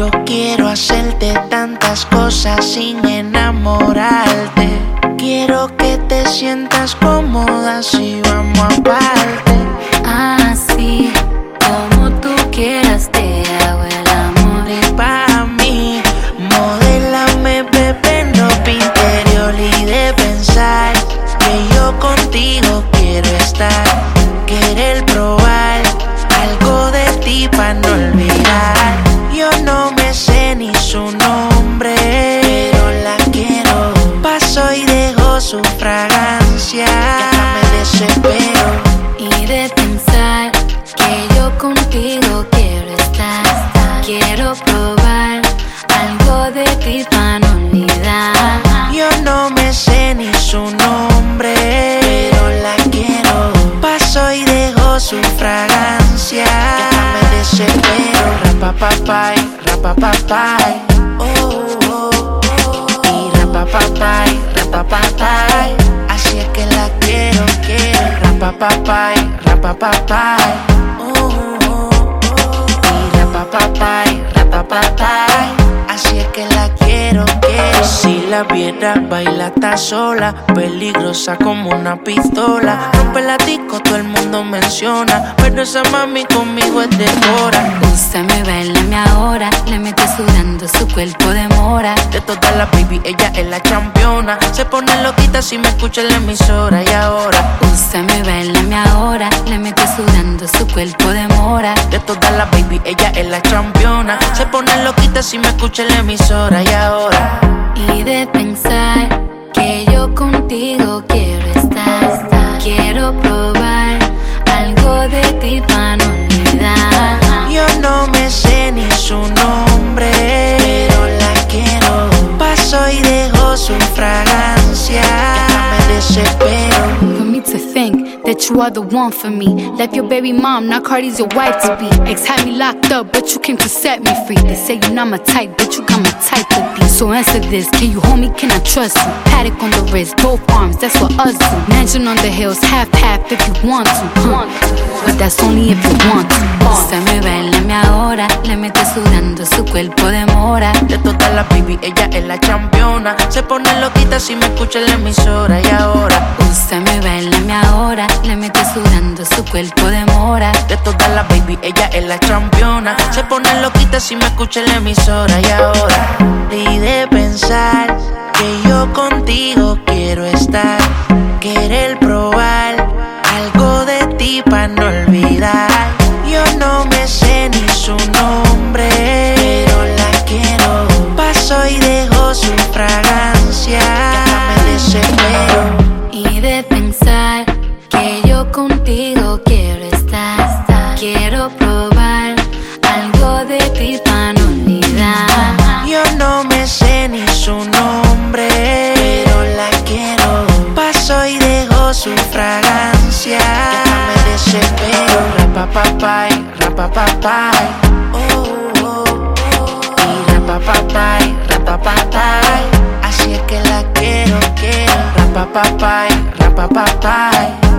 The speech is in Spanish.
Yo quiero hacerte tantas cosas sin enamorarte. Quiero que te sientas cómoda si vamos aparte. Ti para. Yo no me sé ni su nombre, pero la quiero. Paso y dejo su fragancia. Ya me desespero. Rapapapay, rapapapay. Oh, oh, oh. Y rapapapay, rapapapay. Así es que la quiero, quiero. Rapapapay, rapapapay. La viera, baila está sola. Peligrosa como una pistola. Rompe la disco, todo el mundo menciona. Pero esa mami conmigo es de hora. Úsame, bailame ahora. Le mete sudando su cuerpo de mora. De todas las baby, ella es la campeona. Se pone loquita si me escucha en la emisora. Y ahora, Úsame, bailame ahora. Le mete sudando su cuerpo de mora. de todas las baby, ella es la campeona. Se pone loquita si me escucha en la emisora. Y ahora, Y de pensar que yo contigo quiero estar. Quiero probar algo de ti para no olvidar. yo no me sé ni su nombre, pero la quiero. Paso y dejo su fragancia. Me desespero. For me to think that you are the one for me. Left your baby mom, now Cardi's your wife to be. Ex had me locked up, but you came to set me free. They say you're not my type, but you got my type to be. So answer this, can you hold me, can I trust you? Paddock on the wrist, both arms, that's what us do. Mansion on the hills, half half if you want to. huh? But that's only if you want to. Úsame, bailame ahora. Le mete sudando su cuerpo de mora. De todas las baby, ella es la campeona. Se pone loquita si me escucha en la emisora. Y ahora, Úsame, ahora. Le mete sudando su cuerpo de mora. de todas las baby, ella es la campeona. Se pone loquita si me escucha en la emisora. Y ahora, y de pensar que yo contigo quiero estar. Su fragancia. Ya me desespero. Rapapapay, rapapapay. Oh, oh, oh. Y rapapapay, rapapapay. Así es que la quiero, quiero. Rapapapay, rapapapay.